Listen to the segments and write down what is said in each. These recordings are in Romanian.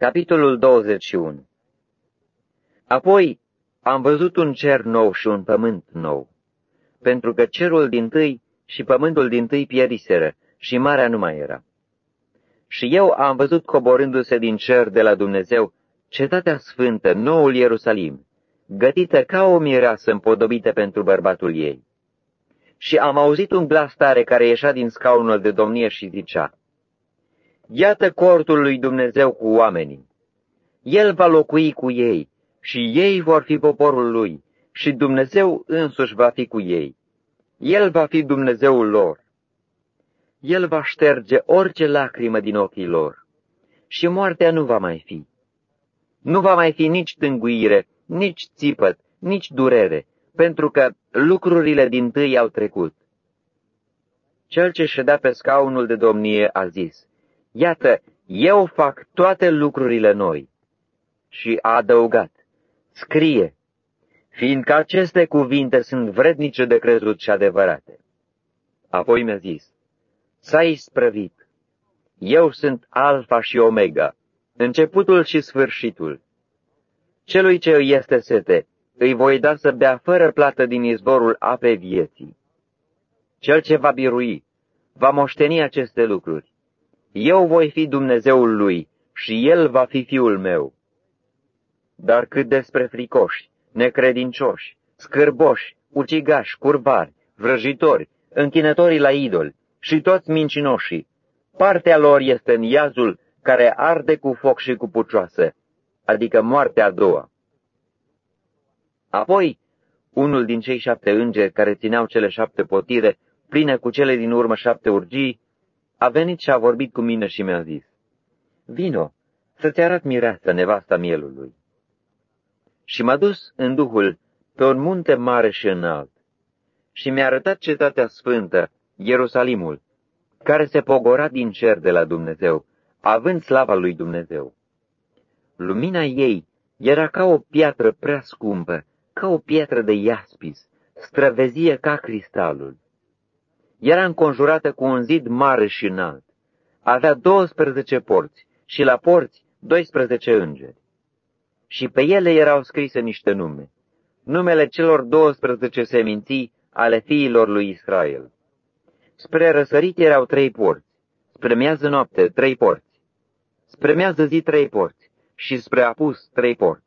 Capitolul 21 Apoi am văzut un cer nou și un pământ nou, pentru că cerul din tâi și pământul din tâi pieriseră și marea nu mai era. Și eu am văzut coborându-se din cer de la Dumnezeu cetatea sfântă, noul Ierusalim, gătită ca o mireasă împodobită pentru bărbatul ei. Și am auzit un glas tare care ieșea din scaunul de domnie și zicea, Iată cortul lui Dumnezeu cu oamenii. El va locui cu ei și ei vor fi poporul lui și Dumnezeu însuși va fi cu ei. El va fi Dumnezeul lor. El va șterge orice lacrimă din ochii lor și moartea nu va mai fi. Nu va mai fi nici tânguire, nici țipăt, nici durere, pentru că lucrurile din tâi au trecut. Cel ce ședea pe scaunul de domnie a zis, Iată, eu fac toate lucrurile noi. Și a adăugat, scrie, fiindcă aceste cuvinte sunt vrednice de crezut și adevărate. Apoi mi-a zis, s-a isprăvit. Eu sunt Alfa și Omega, începutul și sfârșitul. Celui ce îi este sete, îi voi da să bea fără plată din izvorul apei vieții. Cel ce va birui, va moșteni aceste lucruri. Eu voi fi Dumnezeul lui și el va fi fiul meu. Dar cât despre fricoși, necredincioși, scârboși, ucigași, curvari, vrăjitori, închinătorii la idol și toți mincinoșii, partea lor este în iazul care arde cu foc și cu pucioasă, adică moartea a doua. Apoi, unul din cei șapte îngeri care țineau cele șapte potire, pline cu cele din urmă șapte urgii, a venit și a vorbit cu mine și mi-a zis, Vino, să-ți arăt mireasă nevasta mielului. Și m-a dus în Duhul pe un munte mare și înalt și mi-a arătat cetatea sfântă, Ierusalimul, care se pogora din cer de la Dumnezeu, având slava lui Dumnezeu. Lumina ei era ca o piatră prea scumpă, ca o piatră de iaspis, străvezie ca cristalul. Era înconjurată cu un zid mare și înalt. Avea 12 porți și la porți 12 îngeri. Și pe ele erau scrise niște nume, numele celor 12 seminții ale fiilor lui Israel. Spre răsărit erau trei porți, spre miază noapte trei porți, spre miază zi trei porți și spre apus trei porți.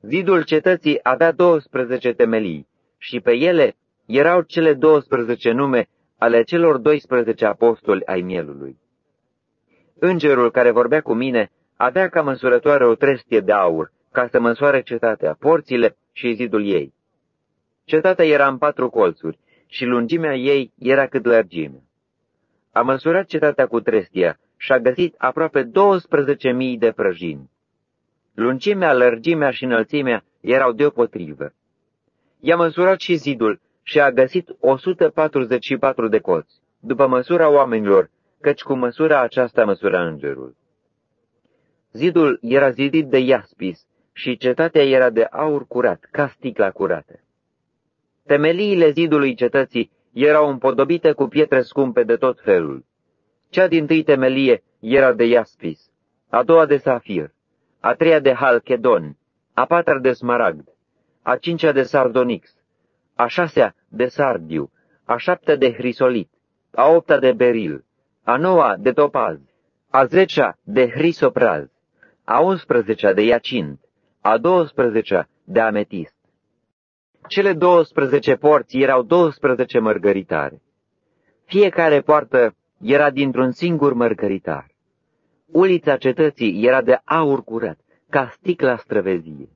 Zidul cetății avea 12 temelii și pe ele erau cele 12 nume ale celor 12 apostoli ai mielului. Îngerul care vorbea cu mine avea ca măsurătoare o trestie de aur, ca să măsoare cetatea, porțile și zidul ei. Cetatea era în patru colțuri și lungimea ei era cât lărgime. A măsurat cetatea cu trestia și a găsit aproape 12.000 de prăjini. Lungimea, lărgimea și înălțimea erau deopotrivă. I-a măsurat și zidul și a găsit 144 de colți, după măsura oamenilor, căci cu măsura aceasta măsura îngerul. Zidul era zidit de iaspis și cetatea era de aur curat, ca sticla curată. Temeliile zidului cetății erau împodobite cu pietre scumpe de tot felul. Cea din tâi temelie era de iaspis, a doua de safir, a treia de halchedon, a patra de smaragd, a cincea de sardonix, a șasea de sardiu, a șaptea de hrisolit, a opta de beril, a noua de topaz, a zecea de hrisopraz, a unsprezecea de iacint, a douăsprezecea de ametist. Cele douăsprezece porți erau douăsprezece mărgăritare. Fiecare poartă era dintr-un singur mărgăritar. Ulița cetății era de aur curat, ca sticla străvezie.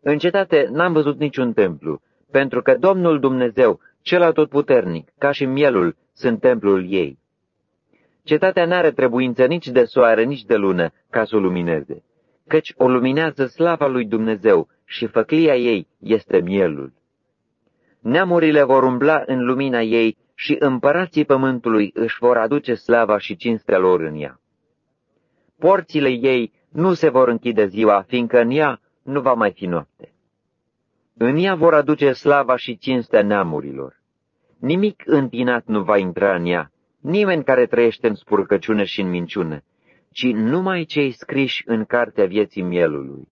În cetate n-am văzut niciun templu, pentru că Domnul Dumnezeu, cel atotputernic, ca și mielul, sunt templul ei. Cetatea n-are trebuință nici de soare, nici de lună, ca să o lumineze, căci o luminează slava lui Dumnezeu și făclia ei este mielul. Neamurile vor umbla în lumina ei și împărații pământului își vor aduce slava și cinstea lor în ea. Porțile ei nu se vor închide ziua, fiindcă în ea nu va mai fi noapte. În ea vor aduce slava și cinstea neamurilor. Nimic întinat nu va intra în ea, nimeni care trăiește în spurcăciune și în minciună, ci numai cei scriși în cartea vieții mielului.